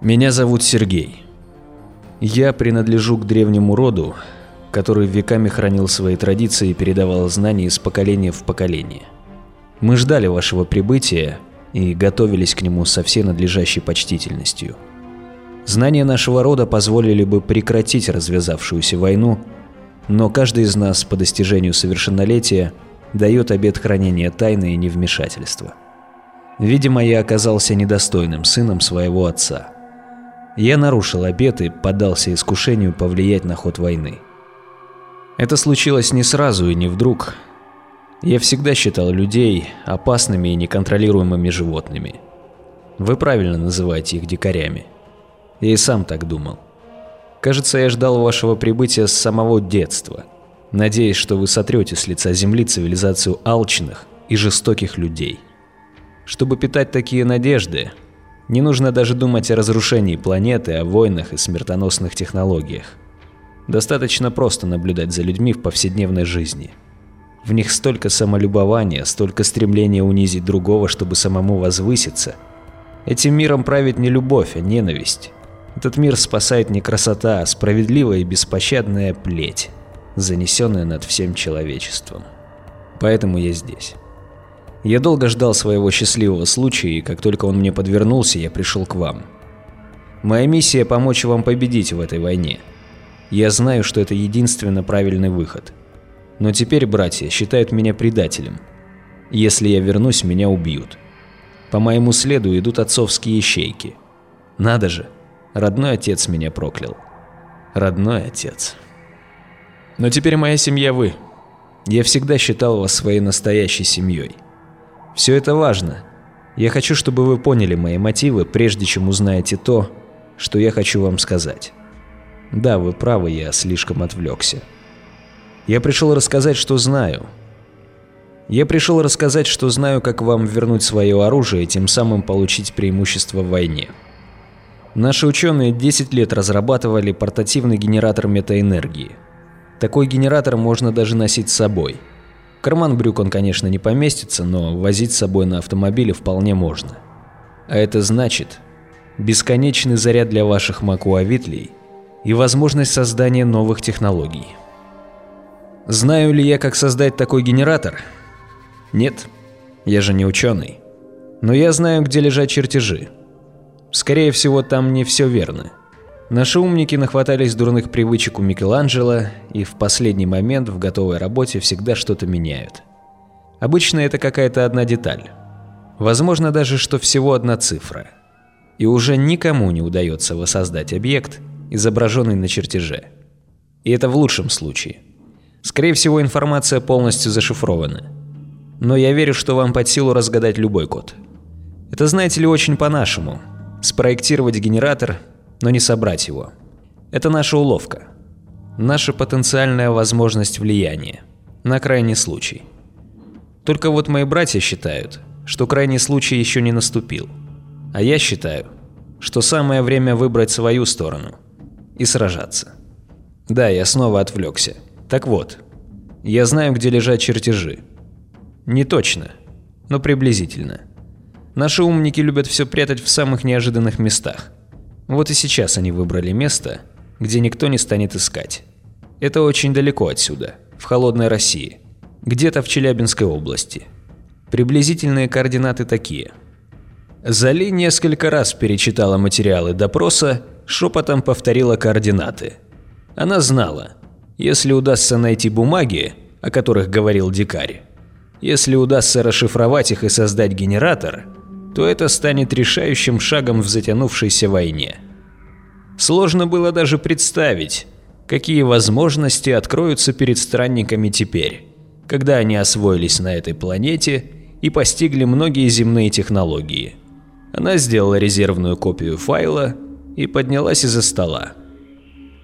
Меня зовут Сергей. Я принадлежу к древнему роду, который веками хранил свои традиции и передавал знания из поколения в поколение. Мы ждали вашего прибытия и готовились к нему со всей надлежащей почтительностью. Знания нашего рода позволили бы прекратить развязавшуюся войну, но каждый из нас по достижению совершеннолетия дает обет хранения тайны и невмешательства. Видимо, я оказался недостойным сыном своего отца. Я нарушил обет и поддался искушению повлиять на ход войны. Это случилось не сразу и не вдруг. Я всегда считал людей опасными и неконтролируемыми животными. Вы правильно называете их дикарями. Я и сам так думал. Кажется, я ждал вашего прибытия с самого детства, надеясь, что вы сотрете с лица земли цивилизацию алчных и жестоких людей. Чтобы питать такие надежды, не нужно даже думать о разрушении планеты, о войнах и смертоносных технологиях. Достаточно просто наблюдать за людьми в повседневной жизни. В них столько самолюбования, столько стремления унизить другого, чтобы самому возвыситься. Этим миром правит не любовь, а ненависть. Этот мир спасает не красота, а справедливая и беспощадная плеть, занесенная над всем человечеством. Поэтому я здесь. Я долго ждал своего счастливого случая, и как только он мне подвернулся, я пришел к вам. Моя миссия – помочь вам победить в этой войне – я знаю, что это единственно правильный выход. Но теперь братья считают меня предателем. Если я вернусь, меня убьют. По моему следу идут отцовские ищейки. Надо же, родной отец меня проклял. Родной отец. Но теперь моя семья вы. Я всегда считал вас своей настоящей семьей. Все это важно. Я хочу, чтобы вы поняли мои мотивы, прежде чем узнаете то, что я хочу вам сказать. Да, вы правы, я слишком отвлекся. Я пришел рассказать, что знаю. Я пришел рассказать, что знаю, как вам вернуть свое оружие и тем самым получить преимущество в войне. Наши ученые 10 лет разрабатывали портативный генератор метаэнергии. Такой генератор можно даже носить с собой. Карман брюк он, конечно, не поместится, но возить с собой на автомобиле вполне можно. А это значит бесконечный заряд для ваших макуавитлей и возможность создания новых технологий. Знаю ли я, как создать такой генератор? Нет, я же не ученый. Но я знаю, где лежат чертежи. Скорее всего, там не все верно. Наши умники нахватались дурных привычек у Микеланджело и в последний момент в готовой работе всегда что-то меняют. Обычно это какая-то одна деталь. Возможно даже, что всего одна цифра. И уже никому не удается воссоздать объект, изображенный на чертеже. И это в лучшем случае. Скорее всего, информация полностью зашифрована. Но я верю, что вам под силу разгадать любой код. Это, знаете ли, очень по-нашему. Спроектировать генератор, но не собрать его. Это наша уловка. Наша потенциальная возможность влияния. На крайний случай. Только вот мои братья считают, что крайний случай еще не наступил. А я считаю, что самое время выбрать свою сторону – и сражаться. Да, я снова отвлекся. Так вот, я знаю, где лежат чертежи. Не точно, но приблизительно. Наши умники любят все прятать в самых неожиданных местах. Вот и сейчас они выбрали место, где никто не станет искать. Это очень далеко отсюда, в холодной России, где-то в Челябинской области. Приблизительные координаты такие. Зали несколько раз перечитала материалы допроса шепотом повторила координаты. Она знала, если удастся найти бумаги, о которых говорил дикарь, если удастся расшифровать их и создать генератор, то это станет решающим шагом в затянувшейся войне. Сложно было даже представить, какие возможности откроются перед странниками теперь, когда они освоились на этой планете и постигли многие земные технологии. Она сделала резервную копию файла и поднялась из-за стола.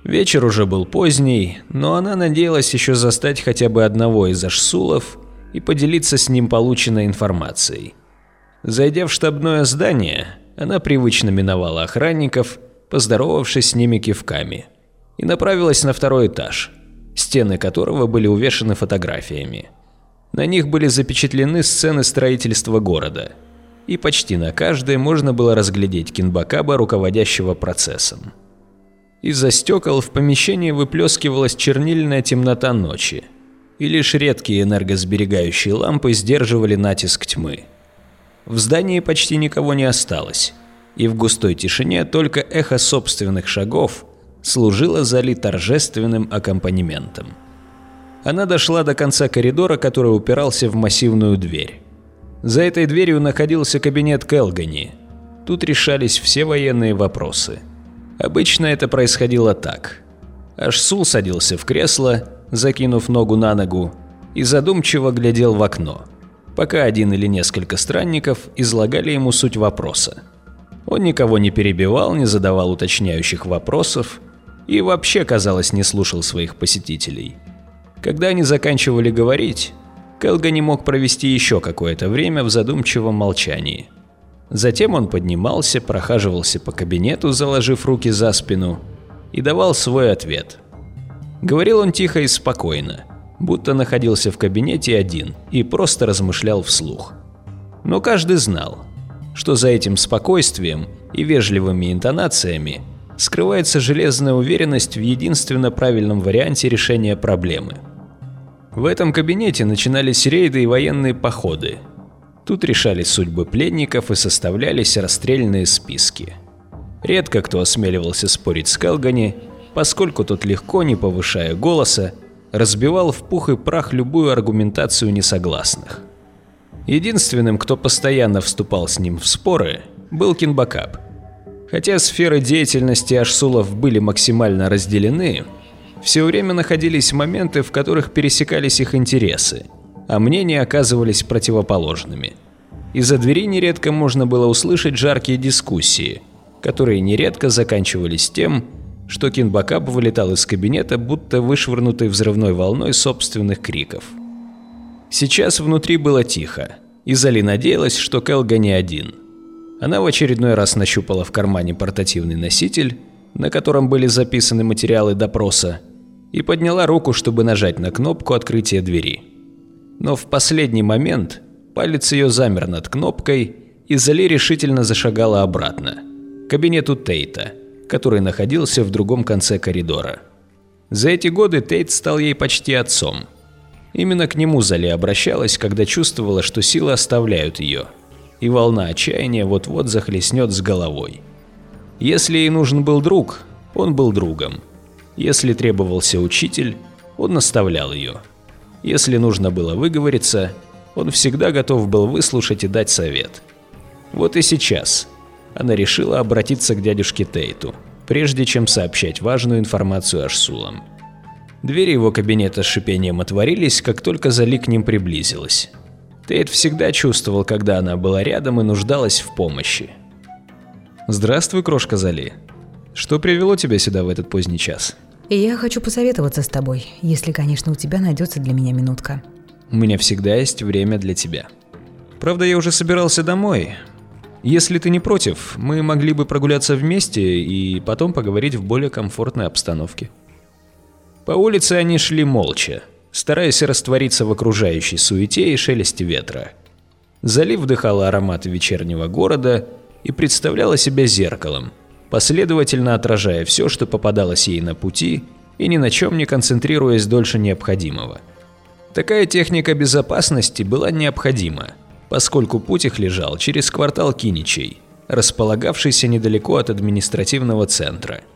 Вечер уже был поздний, но она надеялась еще застать хотя бы одного из ашсулов и поделиться с ним полученной информацией. Зайдя в штабное здание, она привычно миновала охранников, поздоровавшись с ними кивками, и направилась на второй этаж, стены которого были увешаны фотографиями. На них были запечатлены сцены строительства города. и почти на каждой можно было разглядеть Кинбакаба, руководящего процессом. Из-за стекол в помещении выплескивалась чернильная темнота ночи, и лишь редкие энергосберегающие лампы сдерживали натиск тьмы. В здании почти никого не осталось, и в густой тишине только эхо собственных шагов служило Зали торжественным аккомпанементом. Она дошла до конца коридора, который упирался в массивную дверь. За этой дверью находился кабинет Келгани. Тут решались все военные вопросы. Обычно это происходило так. Ашсул садился в кресло, закинув ногу на ногу, и задумчиво глядел в окно, пока один или несколько странников излагали ему суть вопроса. Он никого не перебивал, не задавал уточняющих вопросов и вообще, казалось, не слушал своих посетителей. Когда они заканчивали говорить, Келга не мог провести еще какое-то время в задумчивом молчании. Затем он поднимался, прохаживался по кабинету, заложив руки за спину, и давал свой ответ. Говорил он тихо и спокойно, будто находился в кабинете один и просто размышлял вслух. Но каждый знал, что за этим спокойствием и вежливыми интонациями скрывается железная уверенность в единственно правильном варианте решения проблемы. В этом кабинете начинались рейды и военные походы. Тут решались судьбы пленников и составлялись расстрельные списки. Редко кто осмеливался спорить с Келгани, поскольку тот легко, не повышая голоса, разбивал в пух и прах любую аргументацию несогласных. Единственным, кто постоянно вступал с ним в споры, был Кинбакап. Хотя сферы деятельности Ашсулов были максимально разделены, все время находились моменты, в которых пересекались их интересы, а мнения оказывались противоположными. Из-за двери нередко можно было услышать жаркие дискуссии, которые нередко заканчивались тем, что Кинбакап вылетал из кабинета, будто вышвырнутый взрывной волной собственных криков. Сейчас внутри было тихо, и Зали надеялась, что Келга не один. Она в очередной раз нащупала в кармане портативный носитель, на котором были записаны материалы допроса, и подняла руку, чтобы нажать на кнопку открытия двери. Но в последний момент палец ее замер над кнопкой, и Зали решительно зашагала обратно, к кабинету Тейта, который находился в другом конце коридора. За эти годы Тейт стал ей почти отцом – Именно к нему Зали обращалась, когда чувствовала, что силы оставляют ее, и волна отчаяния вот-вот захлестнет с головой. Если ей нужен был друг, он был другом. Если требовался учитель, он наставлял ее. Если нужно было выговориться, он всегда готов был выслушать и дать совет. Вот и сейчас она решила обратиться к дядюшке Тейту, прежде чем сообщать важную информацию Ашсулам. Двери его кабинета с шипением отворились, как только Зали к ним приблизилась. Тейт всегда чувствовал, когда она была рядом и нуждалась в помощи. «Здравствуй, крошка Зали. Что привело тебя сюда в этот поздний час?» «Я хочу посоветоваться с тобой, если, конечно, у тебя найдется для меня минутка». «У меня всегда есть время для тебя. Правда, я уже собирался домой. Если ты не против, мы могли бы прогуляться вместе и потом поговорить в более комфортной обстановке». По улице они шли молча, стараясь раствориться в окружающей суете и шелесте ветра. Залив вдыхала ароматы вечернего города и представляла себя зеркалом, последовательно отражая все, что попадалось ей на пути, и ни на чем не концентрируясь дольше необходимого. Такая техника безопасности была необходима, поскольку путь их лежал через квартал Киничей, располагавшийся недалеко от административного центра –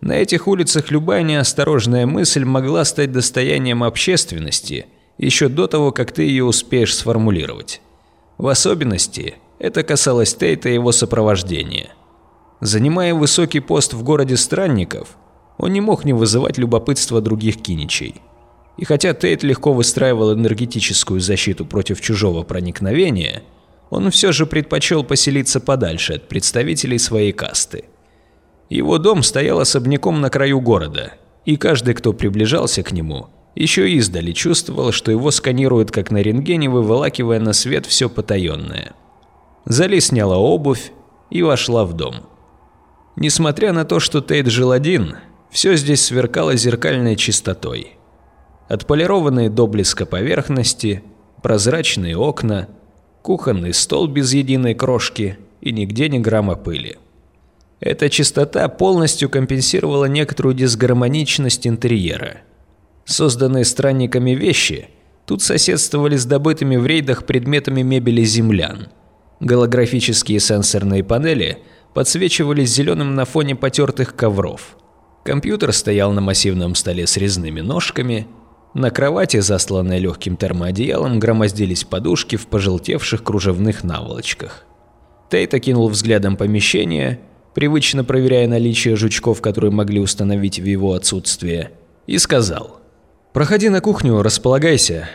на этих улицах любая неосторожная мысль могла стать достоянием общественности еще до того, как ты ее успеешь сформулировать. В особенности это касалось Тейта и его сопровождения. Занимая высокий пост в городе странников, он не мог не вызывать любопытства других киничей. И хотя Тейт легко выстраивал энергетическую защиту против чужого проникновения, он все же предпочел поселиться подальше от представителей своей касты. Его дом стоял особняком на краю города, и каждый, кто приближался к нему, еще издали чувствовал, что его сканируют как на рентгене, выволакивая на свет все потаенное. Зали сняла обувь и вошла в дом. Несмотря на то, что Тейт жил один, все здесь сверкало зеркальной чистотой. Отполированные до блеска поверхности, прозрачные окна, кухонный стол без единой крошки и нигде ни грамма пыли. Эта чистота полностью компенсировала некоторую дисгармоничность интерьера. Созданные странниками вещи тут соседствовали с добытыми в рейдах предметами мебели землян. Голографические сенсорные панели подсвечивались зеленым на фоне потертых ковров. Компьютер стоял на массивном столе с резными ножками – на кровати, засланной легким термоодеялом, громоздились подушки в пожелтевших кружевных наволочках. Тейт окинул взглядом помещение, привычно проверяя наличие жучков, которые могли установить в его отсутствие, и сказал. «Проходи на кухню, располагайся.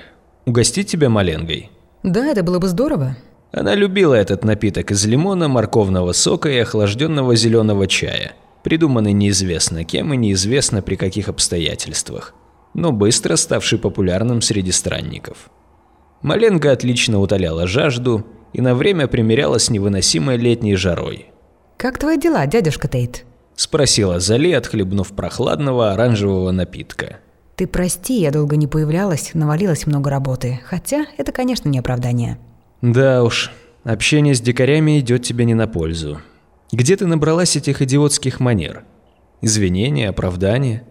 Угостить тебя маленгой?» Да, это было бы здорово. Она любила этот напиток из лимона, морковного сока и охлажденного зеленого чая, придуманный неизвестно кем и неизвестно при каких обстоятельствах но быстро ставший популярным среди странников. Маленга отлично утоляла жажду и на время примиряла с невыносимой летней жарой. «Как твои дела, дядюшка Тейт?» – спросила Зали, отхлебнув прохладного оранжевого напитка. «Ты прости, я долго не появлялась, навалилось много работы. Хотя это, конечно, не оправдание». «Да уж, общение с дикарями идет тебе не на пользу. Где ты набралась этих идиотских манер? Извинения, оправдания?»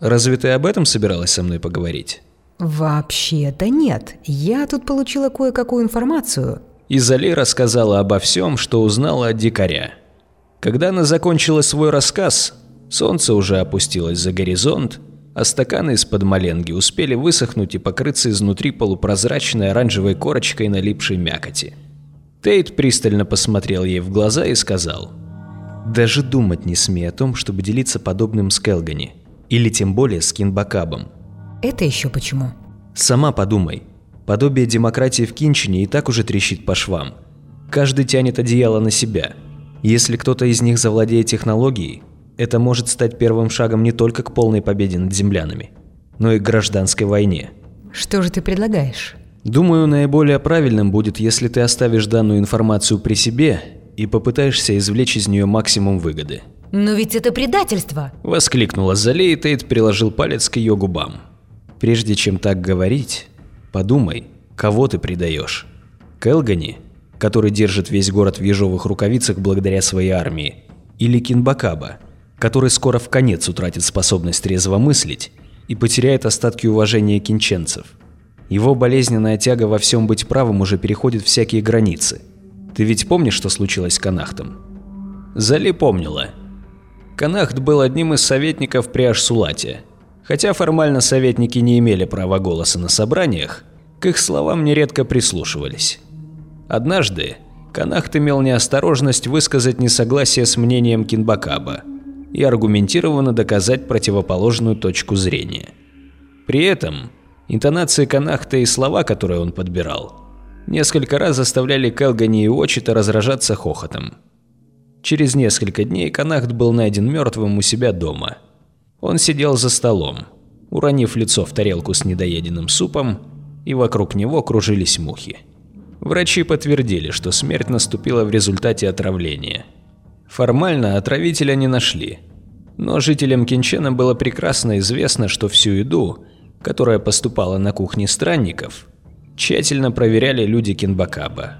Разве ты об этом собиралась со мной поговорить? Вообще-то нет. Я тут получила кое-какую информацию. Изали рассказала обо всем, что узнала от дикаря. Когда она закончила свой рассказ, солнце уже опустилось за горизонт, а стаканы из-под маленги успели высохнуть и покрыться изнутри полупрозрачной оранжевой корочкой налипшей мякоти. Тейт пристально посмотрел ей в глаза и сказал, «Даже думать не смей о том, чтобы делиться подобным с Келгани. Или тем более с Кинбакабом. Это еще почему? Сама подумай. Подобие демократии в Кинчине и так уже трещит по швам. Каждый тянет одеяло на себя. Если кто-то из них завладеет технологией, это может стать первым шагом не только к полной победе над землянами, но и к гражданской войне. Что же ты предлагаешь? Думаю, наиболее правильным будет, если ты оставишь данную информацию при себе и попытаешься извлечь из нее максимум выгоды. «Но ведь это предательство!» – воскликнула Зале, и Тейт приложил палец к ее губам. «Прежде чем так говорить, подумай, кого ты предаешь? Келгани, который держит весь город в ежовых рукавицах благодаря своей армии, или Кинбакаба, который скоро в конец утратит способность трезво мыслить и потеряет остатки уважения кинченцев. Его болезненная тяга во всем быть правым уже переходит всякие границы. Ты ведь помнишь, что случилось с Канахтом? Зали помнила – Канахт был одним из советников при Ашсулате. Хотя формально советники не имели права голоса на собраниях, к их словам нередко прислушивались. Однажды Канахт имел неосторожность высказать несогласие с мнением Кинбакаба и аргументированно доказать противоположную точку зрения. При этом интонации Канахта и слова, которые он подбирал, несколько раз заставляли Келгани и Очита разражаться хохотом. Через несколько дней Канахт был найден мертвым у себя дома. Он сидел за столом, уронив лицо в тарелку с недоеденным супом, и вокруг него кружились мухи. Врачи подтвердили, что смерть наступила в результате отравления. Формально отравителя не нашли, но жителям Кинчена было прекрасно известно, что всю еду, которая поступала на кухне странников, тщательно проверяли люди Кинбакаба.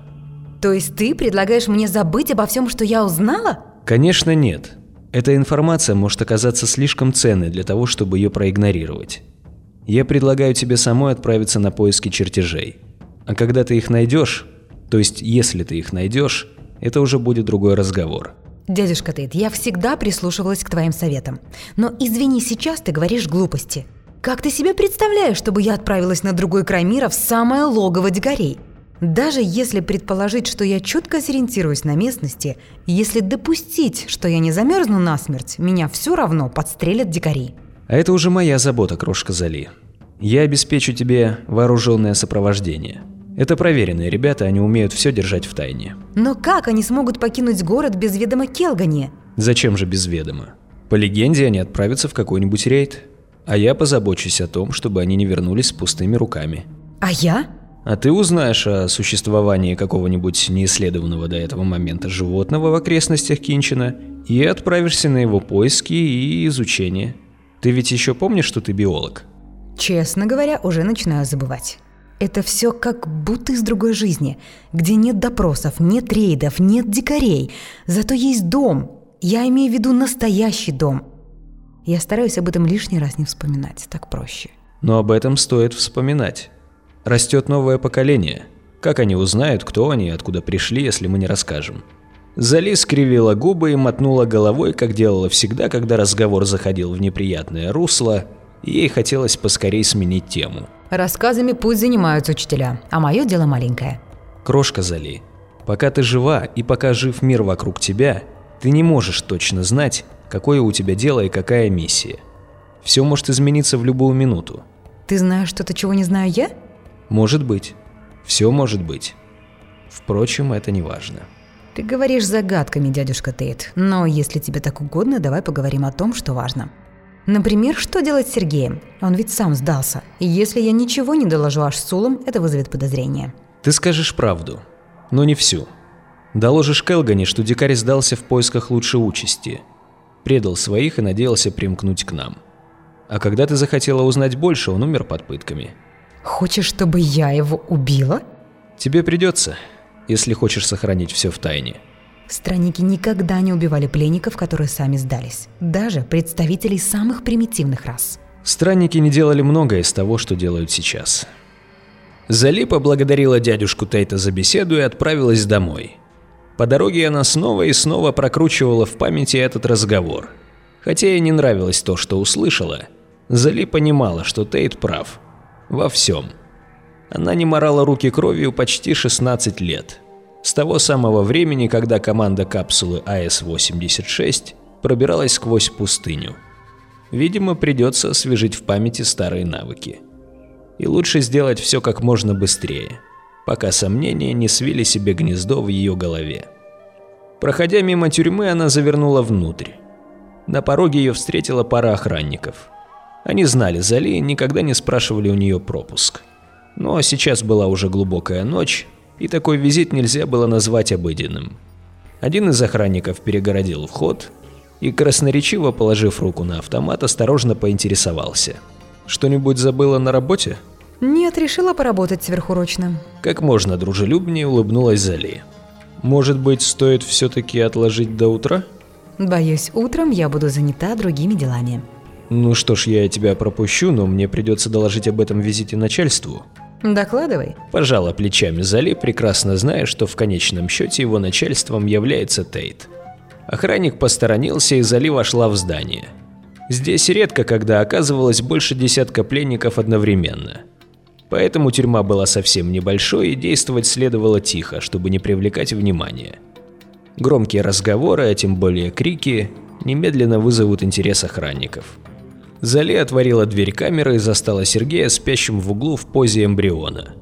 То есть ты предлагаешь мне забыть обо всем, что я узнала? Конечно нет. Эта информация может оказаться слишком ценной для того, чтобы ее проигнорировать. Я предлагаю тебе самой отправиться на поиски чертежей. А когда ты их найдешь, то есть если ты их найдешь, это уже будет другой разговор. Дядюшка Тейт, я всегда прислушивалась к твоим советам. Но извини, сейчас ты говоришь глупости. Как ты себе представляешь, чтобы я отправилась на другой край мира в самое логово дикарей? Даже если предположить, что я четко сориентируюсь на местности, если допустить, что я не замерзну насмерть, меня все равно подстрелят дикари. А это уже моя забота, крошка Зали. Я обеспечу тебе вооруженное сопровождение. Это проверенные ребята, они умеют все держать в тайне. Но как они смогут покинуть город без ведома Келгани? Зачем же без ведома? По легенде, они отправятся в какой-нибудь рейд. А я позабочусь о том, чтобы они не вернулись с пустыми руками. А я? А ты узнаешь о существовании какого-нибудь неисследованного до этого момента животного в окрестностях Кинчина и отправишься на его поиски и изучение. Ты ведь еще помнишь, что ты биолог? Честно говоря, уже начинаю забывать. Это все как будто из другой жизни, где нет допросов, нет рейдов, нет дикарей. Зато есть дом. Я имею в виду настоящий дом. Я стараюсь об этом лишний раз не вспоминать, так проще. Но об этом стоит вспоминать. Растет новое поколение. Как они узнают, кто они и откуда пришли, если мы не расскажем? Зали скривила губы и мотнула головой, как делала всегда, когда разговор заходил в неприятное русло, и ей хотелось поскорей сменить тему. Рассказами пусть занимаются учителя, а мое дело маленькое. Крошка Зали, пока ты жива и пока жив мир вокруг тебя, ты не можешь точно знать, какое у тебя дело и какая миссия. Все может измениться в любую минуту. Ты знаешь что-то, чего не знаю я? Может быть. Все может быть. Впрочем, это не важно. Ты говоришь загадками, дядюшка Тейт, но если тебе так угодно, давай поговорим о том, что важно. Например, что делать с Сергеем? Он ведь сам сдался. И если я ничего не доложу аж Сулам, это вызовет подозрение. Ты скажешь правду, но не всю. Доложишь Келгане, что дикарь сдался в поисках лучшей участи. Предал своих и надеялся примкнуть к нам. А когда ты захотела узнать больше, он умер под пытками. Хочешь, чтобы я его убила? Тебе придется если хочешь сохранить все в тайне. Странники никогда не убивали пленников, которые сами сдались. Даже представителей самых примитивных рас. Странники не делали многое из того, что делают сейчас. Зали поблагодарила дядюшку Тейта за беседу и отправилась домой. По дороге она снова и снова прокручивала в памяти этот разговор. Хотя ей не нравилось то, что услышала, Зали понимала, что Тейт прав. Во всем. Она не морала руки кровью почти 16 лет. С того самого времени, когда команда капсулы АС-86 пробиралась сквозь пустыню. Видимо, придется освежить в памяти старые навыки. И лучше сделать все как можно быстрее, пока сомнения не свили себе гнездо в ее голове. Проходя мимо тюрьмы, она завернула внутрь. На пороге ее встретила пара охранников. Они знали Зали и никогда не спрашивали у нее пропуск. Но сейчас была уже глубокая ночь, и такой визит нельзя было назвать обыденным. Один из охранников перегородил вход и, красноречиво положив руку на автомат, осторожно поинтересовался. «Что-нибудь забыла на работе?» «Нет, решила поработать сверхурочно». Как можно дружелюбнее улыбнулась Зали. «Может быть, стоит все-таки отложить до утра?» «Боюсь, утром я буду занята другими делами». «Ну что ж, я тебя пропущу, но мне придется доложить об этом визите начальству». Докладывай. Пожала плечами Зали, прекрасно зная, что в конечном счете его начальством является Тейт. Охранник посторонился, и Зали вошла в здание. Здесь редко когда оказывалось больше десятка пленников одновременно. Поэтому тюрьма была совсем небольшой, и действовать следовало тихо, чтобы не привлекать внимания. Громкие разговоры, а тем более крики, немедленно вызовут интерес охранников. Зали отворила дверь камеры и застала Сергея спящим в углу в позе эмбриона.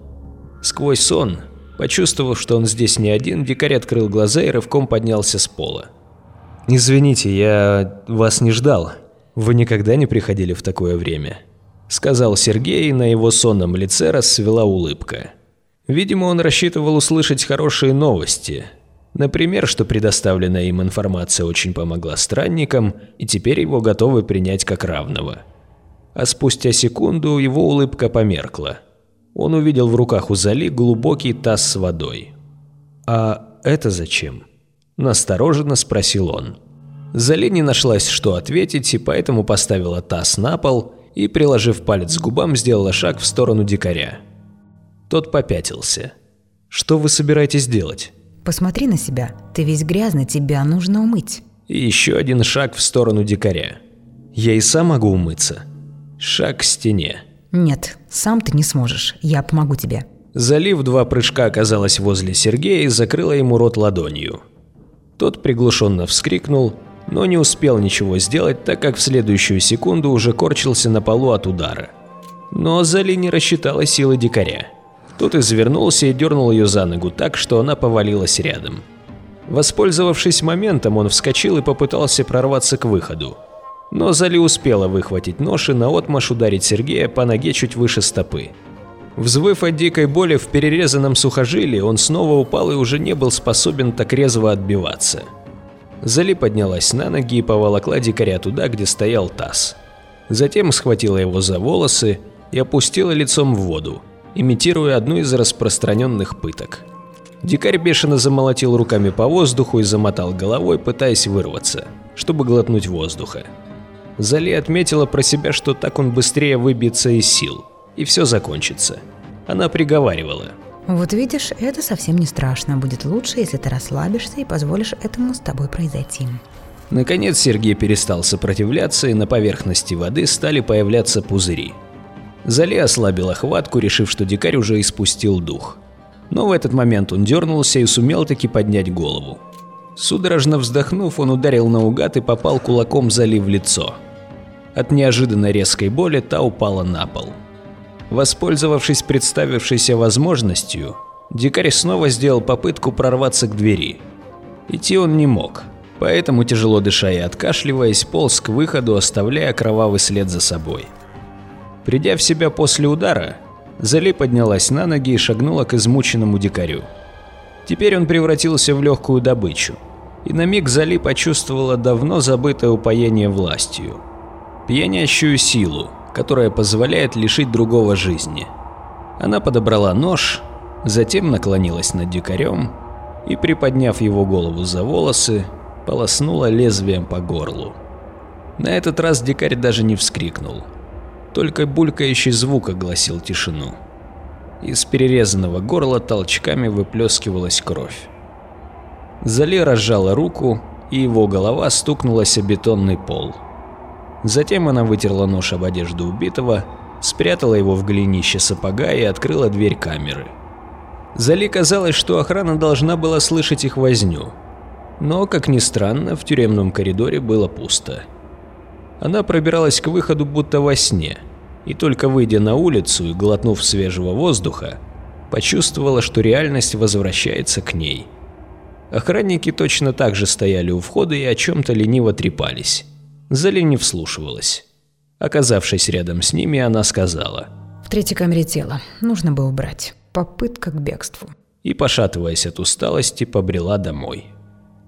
Сквозь сон, почувствовав, что он здесь не один, дикарь открыл глаза и рывком поднялся с пола. «Извините, я вас не ждал. Вы никогда не приходили в такое время?» Сказал Сергей, и на его сонном лице расцвела улыбка. Видимо, он рассчитывал услышать хорошие новости, Например, что предоставленная им информация очень помогла странникам, и теперь его готовы принять как равного. А спустя секунду его улыбка померкла. Он увидел в руках у Зали глубокий таз с водой. «А это зачем?» – настороженно спросил он. Зали не нашлась, что ответить, и поэтому поставила таз на пол и, приложив палец к губам, сделала шаг в сторону дикаря. Тот попятился. «Что вы собираетесь делать?» Посмотри на себя. Ты весь грязный, тебя нужно умыть. И еще один шаг в сторону дикаря. Я и сам могу умыться. Шаг к стене. Нет, сам ты не сможешь. Я помогу тебе. Залив два прыжка оказалась возле Сергея и закрыла ему рот ладонью. Тот приглушенно вскрикнул, но не успел ничего сделать, так как в следующую секунду уже корчился на полу от удара. Но Зали не рассчитала силы дикаря. Тот извернулся и дернул ее за ногу так, что она повалилась рядом. Воспользовавшись моментом, он вскочил и попытался прорваться к выходу. Но Зали успела выхватить нож и наотмашь ударить Сергея по ноге чуть выше стопы. Взвыв от дикой боли в перерезанном сухожилии, он снова упал и уже не был способен так резво отбиваться. Зали поднялась на ноги и поволокла дикаря туда, где стоял таз. Затем схватила его за волосы и опустила лицом в воду имитируя одну из распространенных пыток. Дикарь бешено замолотил руками по воздуху и замотал головой, пытаясь вырваться, чтобы глотнуть воздуха. Зали отметила про себя, что так он быстрее выбьется из сил, и все закончится. Она приговаривала. Вот видишь, это совсем не страшно. Будет лучше, если ты расслабишься и позволишь этому с тобой произойти. Наконец Сергей перестал сопротивляться, и на поверхности воды стали появляться пузыри. Зали ослабила хватку, решив, что дикарь уже испустил дух. Но в этот момент он дернулся и сумел таки поднять голову. Судорожно вздохнув, он ударил наугад и попал кулаком Зали в лицо. От неожиданно резкой боли та упала на пол. Воспользовавшись представившейся возможностью, дикарь снова сделал попытку прорваться к двери. Идти он не мог, поэтому, тяжело дыша и откашливаясь, полз к выходу, оставляя кровавый след за собой. Придя в себя после удара, Зали поднялась на ноги и шагнула к измученному дикарю. Теперь он превратился в легкую добычу, и на миг Зали почувствовала давно забытое упоение властью. Пьянящую силу, которая позволяет лишить другого жизни. Она подобрала нож, затем наклонилась над дикарем и, приподняв его голову за волосы, полоснула лезвием по горлу. На этот раз дикарь даже не вскрикнул. Только булькающий звук огласил тишину. Из перерезанного горла толчками выплескивалась кровь. Зали разжала руку, и его голова стукнулась о бетонный пол. Затем она вытерла нож об одежду убитого, спрятала его в голенище сапога и открыла дверь камеры. Зали казалось, что охрана должна была слышать их возню. Но, как ни странно, в тюремном коридоре было пусто. Она пробиралась к выходу будто во сне, и только выйдя на улицу и глотнув свежего воздуха, почувствовала, что реальность возвращается к ней. Охранники точно так же стояли у входа и о чем-то лениво трепались. Зали не вслушивалась. Оказавшись рядом с ними, она сказала. В третьей камере тело. Нужно бы убрать. Попытка к бегству. И, пошатываясь от усталости, побрела домой.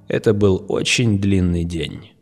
Это был очень длинный день.